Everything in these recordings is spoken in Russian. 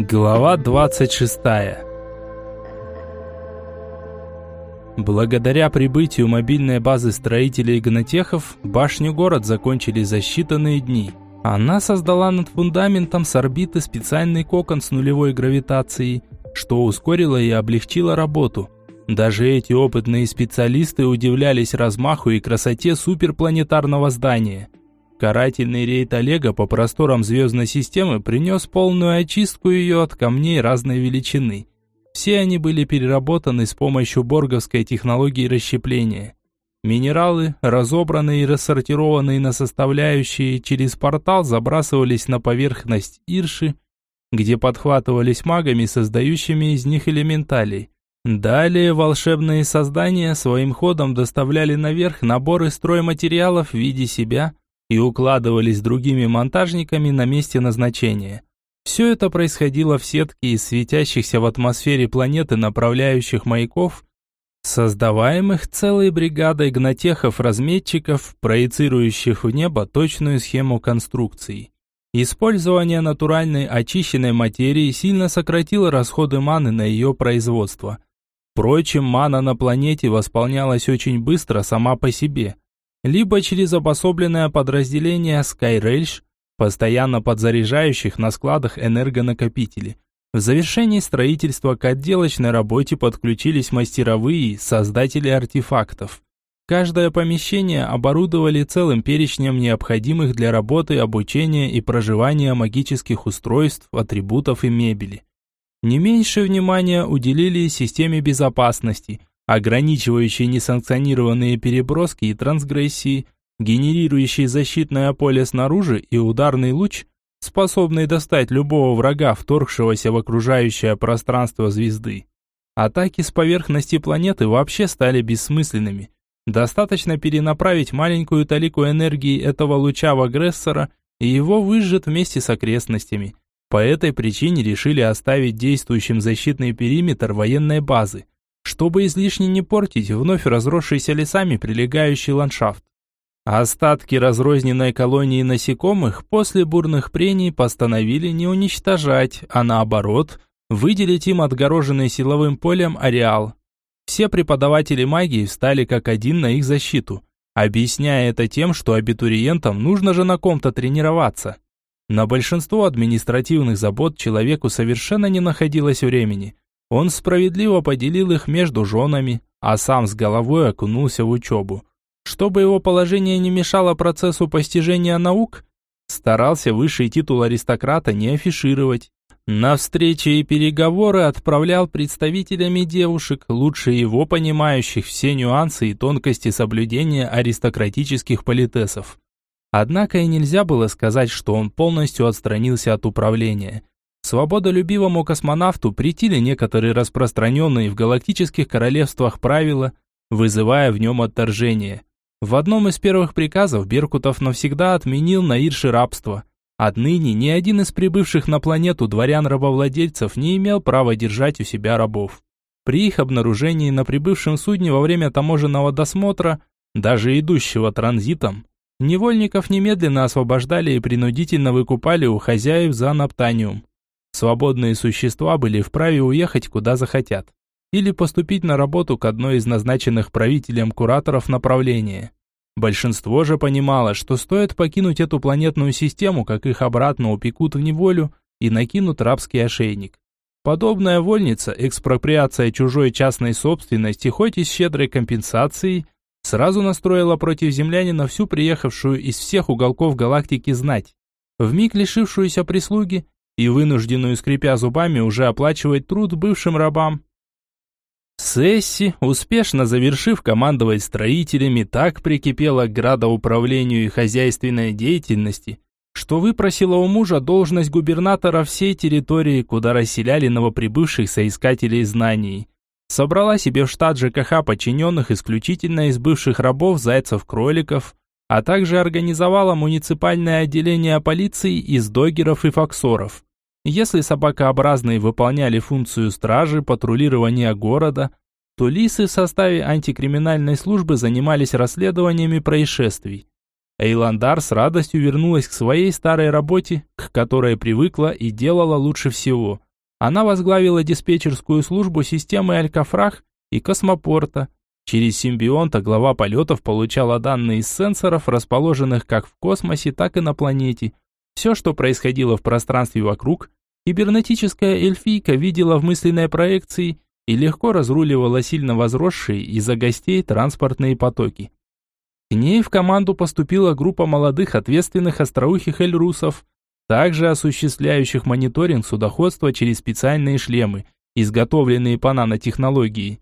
Глава 26. Благодаря прибытию мобильной базы строителей гнотехов, башню город закончили за считанные дни. Она создала над фундаментом с орбиты специальный кокон с нулевой гравитацией, что ускорило и облегчило работу. Даже эти опытные специалисты удивлялись размаху и красоте суперпланетарного здания – Карательный рейд Олега по просторам звездной системы принес полную очистку ее от камней разной величины. Все они были переработаны с помощью борговской технологии расщепления. Минералы, разобранные и рассортированные на составляющие, через портал забрасывались на поверхность Ирши, где подхватывались магами, создающими из них элементалей. Далее волшебные создания своим ходом доставляли наверх наборы стройматериалов в виде себя – и укладывались другими монтажниками на месте назначения. Все это происходило в сетке из светящихся в атмосфере планеты направляющих маяков, создаваемых целой бригадой гнотехов-разметчиков, проецирующих в небо точную схему конструкции. Использование натуральной очищенной материи сильно сократило расходы маны на ее производство. Впрочем, мана на планете восполнялась очень быстро сама по себе – либо через обособленное подразделение Skyrelch, постоянно подзаряжающих на складах энергонакопители. В завершении строительства к отделочной работе подключились мастеровые, создатели артефактов. Каждое помещение оборудовали целым перечнем необходимых для работы, обучения и проживания магических устройств, атрибутов и мебели. Не меньшее внимание уделили системе безопасности, ограничивающие несанкционированные переброски и трансгрессии, генерирующий защитное поле снаружи и ударный луч, способный достать любого врага, вторгшегося в окружающее пространство звезды. Атаки с поверхности планеты вообще стали бессмысленными. Достаточно перенаправить маленькую талику энергии этого луча в агрессора, и его выжжет вместе с окрестностями. По этой причине решили оставить действующим защитный периметр военной базы – чтобы излишне не портить вновь разросшийся лесами прилегающий ландшафт. Остатки разрозненной колонии насекомых после бурных прений постановили не уничтожать, а наоборот, выделить им отгороженный силовым полем ареал. Все преподаватели магии встали как один на их защиту, объясняя это тем, что абитуриентам нужно же на ком-то тренироваться. На большинство административных забот человеку совершенно не находилось времени – он справедливо поделил их между женами, а сам с головой окунулся в учебу. Чтобы его положение не мешало процессу постижения наук, старался высший титул аристократа не афишировать. На встречи и переговоры отправлял представителями девушек, лучше его понимающих все нюансы и тонкости соблюдения аристократических политесов. Однако и нельзя было сказать, что он полностью отстранился от управления. Свободолюбивому космонавту претили некоторые распространенные в галактических королевствах правила, вызывая в нем отторжение. В одном из первых приказов Беркутов навсегда отменил на рабство. Отныне ни один из прибывших на планету дворян-рабовладельцев не имел права держать у себя рабов. При их обнаружении на прибывшем судне во время таможенного досмотра, даже идущего транзитом, невольников немедленно освобождали и принудительно выкупали у хозяев за наптаниум. Свободные существа были вправе уехать куда захотят или поступить на работу к одной из назначенных правителем кураторов направления. Большинство же понимало, что стоит покинуть эту планетную систему, как их обратно упекут в неволю и накинут рабский ошейник. Подобная вольница, экспроприация чужой частной собственности, хоть и с щедрой компенсацией, сразу настроила против землянина всю приехавшую из всех уголков галактики знать, вмиг лишившуюся прислуги и вынужденную, скрипя зубами, уже оплачивать труд бывшим рабам. Сесси, успешно завершив командовать строителями, так прикипела к градоуправлению и хозяйственной деятельности, что выпросила у мужа должность губернатора всей территории, куда расселяли новоприбывших соискателей знаний. Собрала себе в штат ЖКХ подчиненных исключительно из бывших рабов, зайцев-кроликов, а также организовала муниципальное отделение полиции из догеров и фоксоров. Если собакообразные выполняли функцию стражи, патрулирования города, то лисы в составе антикриминальной службы занимались расследованиями происшествий. Эйландар с радостью вернулась к своей старой работе, к которой привыкла и делала лучше всего. она возглавила диспетчерскую службу системы Алькафрах и космопорта. Через симбионта глава полетов получала данные из сенсоров, расположенных как в космосе, так и на планете. Все, что происходило в пространстве вокруг, кибернетическая эльфийка видела в мысленной проекции и легко разруливала сильно возросшие из-за гостей транспортные потоки. К ней в команду поступила группа молодых ответственных остроухих эльрусов, также осуществляющих мониторинг судоходства через специальные шлемы, изготовленные по нанотехнологии.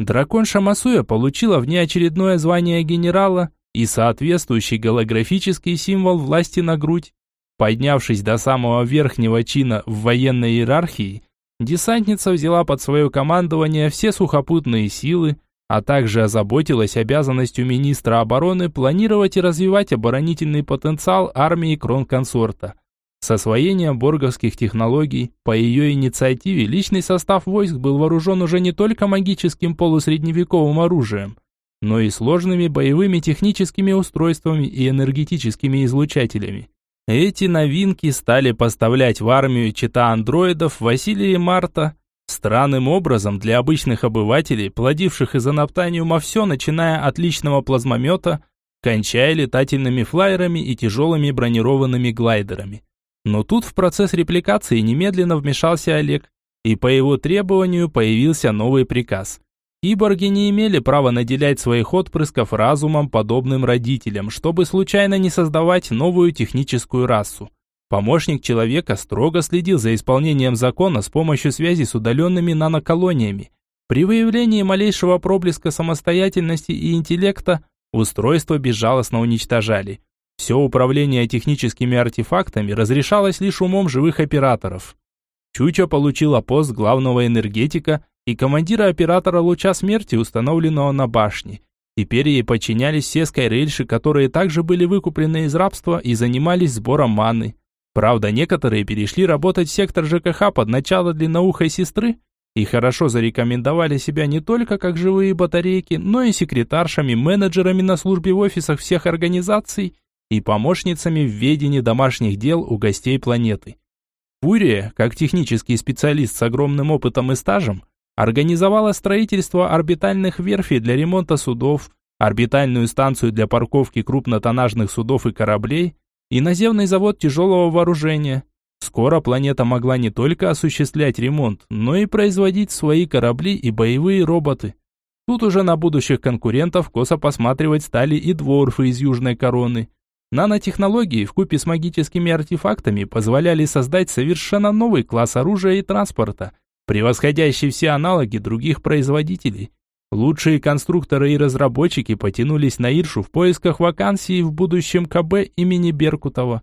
Дракон Шамасуя получила внеочередное звание генерала и соответствующий голографический символ власти на грудь. Поднявшись до самого верхнего чина в военной иерархии, десантница взяла под свое командование все сухопутные силы, а также озаботилась обязанностью министра обороны планировать и развивать оборонительный потенциал армии кронконсорта. С освоением борговских технологий, по ее инициативе личный состав войск был вооружен уже не только магическим полусредневековым оружием, но и сложными боевыми техническими устройствами и энергетическими излучателями. Эти новинки стали поставлять в армию чита андроидов Василия и Марта, странным образом для обычных обывателей, плодивших из анаптаниума все, начиная от личного плазмомета, кончая летательными флайерами и тяжелыми бронированными глайдерами. Но тут в процесс репликации немедленно вмешался Олег, и по его требованию появился новый приказ. Киборги не имели права наделять своих отпрысков разумом, подобным родителям, чтобы случайно не создавать новую техническую расу. Помощник человека строго следил за исполнением закона с помощью связи с удаленными наноколониями. При выявлении малейшего проблеска самостоятельности и интеллекта устройство безжалостно уничтожали. Все управление техническими артефактами разрешалось лишь умом живых операторов. Чуча получила пост главного энергетика и командира оператора луча смерти, установленного на башне. Теперь ей подчинялись все скайрельши, которые также были выкуплены из рабства и занимались сбором маны. Правда, некоторые перешли работать в сектор ЖКХ под начало длинноухой сестры и хорошо зарекомендовали себя не только как живые батарейки, но и секретаршами, менеджерами на службе в офисах всех организаций и помощницами в ведении домашних дел у гостей планеты. Фурия, как технический специалист с огромным опытом и стажем, организовала строительство орбитальных верфей для ремонта судов, орбитальную станцию для парковки крупнотоннажных судов и кораблей и наземный завод тяжелого вооружения. Скоро планета могла не только осуществлять ремонт, но и производить свои корабли и боевые роботы. Тут уже на будущих конкурентов косо посматривать стали и дворфы из Южной Короны – Нанотехнологии вкупе с магическими артефактами позволяли создать совершенно новый класс оружия и транспорта, превосходящий все аналоги других производителей. Лучшие конструкторы и разработчики потянулись на Иршу в поисках вакансии в будущем КБ имени Беркутова.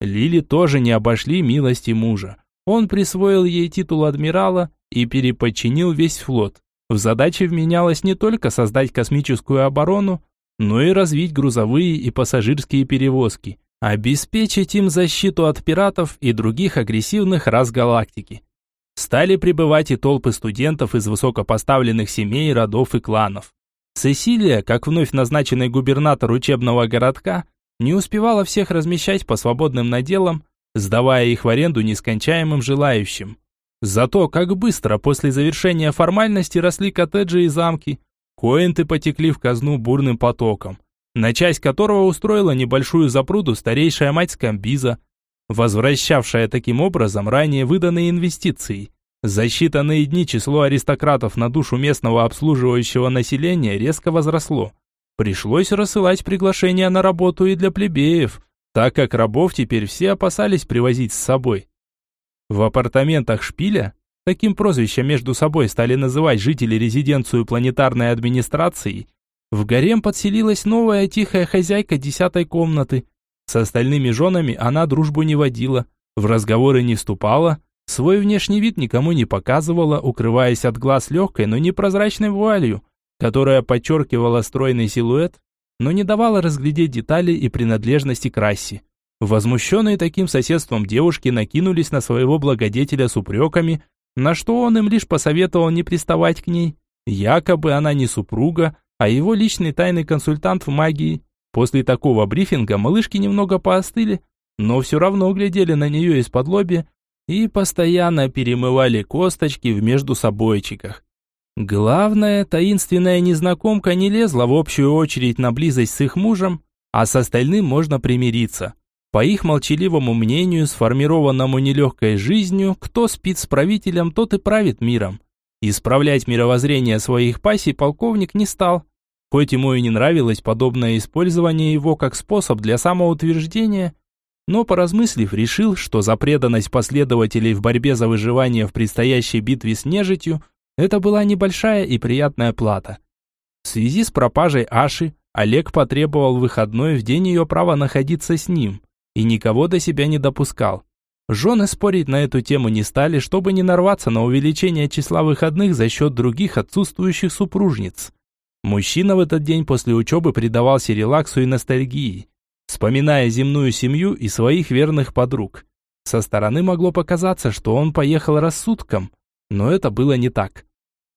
Лили тоже не обошли милости мужа. Он присвоил ей титул адмирала и переподчинил весь флот. В задачи вменялось не только создать космическую оборону, но и развить грузовые и пассажирские перевозки, обеспечить им защиту от пиратов и других агрессивных рас галактики. Стали прибывать и толпы студентов из высокопоставленных семей, родов и кланов. Сесилия, как вновь назначенный губернатор учебного городка, не успевала всех размещать по свободным наделам, сдавая их в аренду нескончаемым желающим. Зато как быстро после завершения формальности росли коттеджи и замки, Коинты потекли в казну бурным потоком, на часть которого устроила небольшую запруду старейшая мать Скамбиза, возвращавшая таким образом ранее выданные инвестиции. За считанные дни число аристократов на душу местного обслуживающего населения резко возросло. Пришлось рассылать приглашения на работу и для плебеев, так как рабов теперь все опасались привозить с собой. В апартаментах шпиля таким прозвищем между собой стали называть жители резиденцию планетарной администрации, в гарем подселилась новая тихая хозяйка десятой комнаты. С остальными женами она дружбу не водила, в разговоры не вступала, свой внешний вид никому не показывала, укрываясь от глаз легкой, но непрозрачной вуалью, которая подчеркивала стройный силуэт, но не давала разглядеть детали и принадлежности к расе. Возмущенные таким соседством девушки накинулись на своего благодетеля с упреками, на что он им лишь посоветовал не приставать к ней. Якобы она не супруга, а его личный тайный консультант в магии. После такого брифинга малышки немного поостыли, но все равно глядели на нее из-под лоби, и постоянно перемывали косточки в междусобойчиках. Главное, таинственная незнакомка не лезла в общую очередь на близость с их мужем, а с остальным можно примириться. По их молчаливому мнению, сформированному нелегкой жизнью, кто спит с правителем, тот и правит миром. Исправлять мировоззрение своих пассий полковник не стал. Хоть ему и не нравилось подобное использование его как способ для самоутверждения, но поразмыслив, решил, что за преданность последователей в борьбе за выживание в предстоящей битве с нежитью это была небольшая и приятная плата. В связи с пропажей Аши, Олег потребовал выходной в день ее права находиться с ним и никого до себя не допускал. Жены спорить на эту тему не стали, чтобы не нарваться на увеличение числа выходных за счет других отсутствующих супружниц. Мужчина в этот день после учебы предавался релаксу и ностальгии, вспоминая земную семью и своих верных подруг. Со стороны могло показаться, что он поехал рассудком, но это было не так.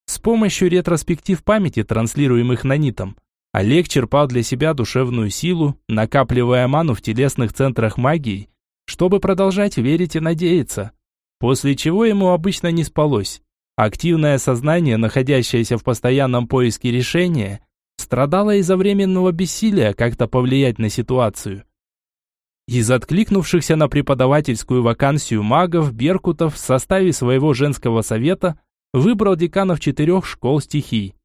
С помощью ретроспектив памяти, транслируемых нанитом, Олег черпал для себя душевную силу, накапливая ману в телесных центрах магии чтобы продолжать верить и надеяться. После чего ему обычно не спалось. Активное сознание, находящееся в постоянном поиске решения, страдало из-за временного бессилия как-то повлиять на ситуацию. Из откликнувшихся на преподавательскую вакансию магов Беркутов в составе своего женского совета выбрал деканов четырех школ стихий.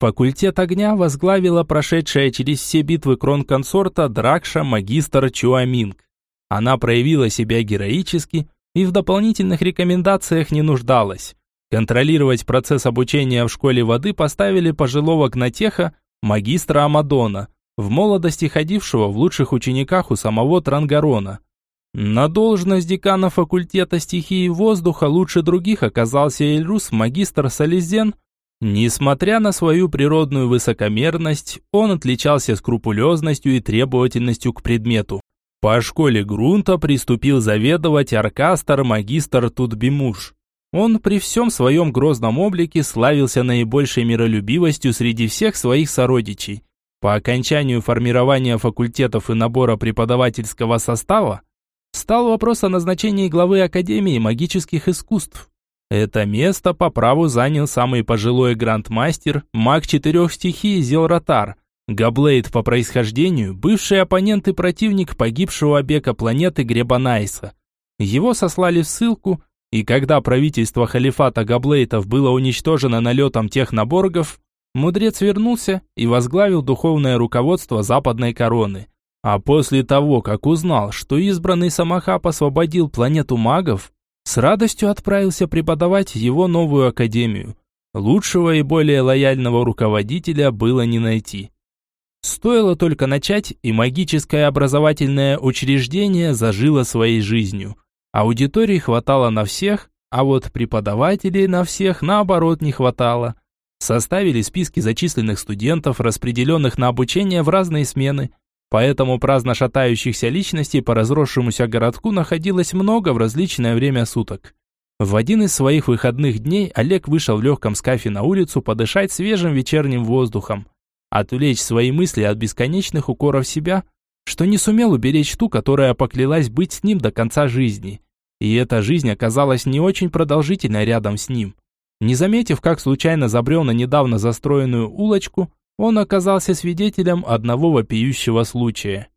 Факультет огня возглавила прошедшая через все битвы кронконсорта Дракша магистр Чуаминг. Она проявила себя героически и в дополнительных рекомендациях не нуждалась. Контролировать процесс обучения в школе воды поставили пожилого гнатеха, магистра Амадона, в молодости ходившего в лучших учениках у самого Трангарона. На должность декана факультета стихии воздуха лучше других оказался Эльрус, магистр Салезен. Несмотря на свою природную высокомерность, он отличался скрупулезностью и требовательностью к предмету. По школе грунта приступил заведовать оркастр-магистр Тутбимуш. Он при всем своем грозном облике славился наибольшей миролюбивостью среди всех своих сородичей. По окончанию формирования факультетов и набора преподавательского состава, стал вопрос о назначении главы Академии магических искусств. Это место по праву занял самый пожилой грандмастер, маг четырех стихий Зелратар – Габлейд по происхождению – бывший оппонент и противник погибшего обека планеты Гребанайса. Его сослали в ссылку, и когда правительство халифата Габлейтов было уничтожено налетом техноборгов, мудрец вернулся и возглавил духовное руководство Западной Короны. А после того, как узнал, что избранный Самахап освободил планету магов, с радостью отправился преподавать его новую академию. Лучшего и более лояльного руководителя было не найти. Стоило только начать, и магическое образовательное учреждение зажило своей жизнью. Аудитории хватало на всех, а вот преподавателей на всех наоборот не хватало. Составили списки зачисленных студентов, распределенных на обучение в разные смены. Поэтому праздно шатающихся личностей по разросшемуся городку находилось много в различное время суток. В один из своих выходных дней Олег вышел в легком скафе на улицу подышать свежим вечерним воздухом отвлечь свои мысли от бесконечных укоров себя, что не сумел уберечь ту, которая поклялась быть с ним до конца жизни. И эта жизнь оказалась не очень продолжительной рядом с ним. Не заметив, как случайно забрел на недавно застроенную улочку, он оказался свидетелем одного вопиющего случая.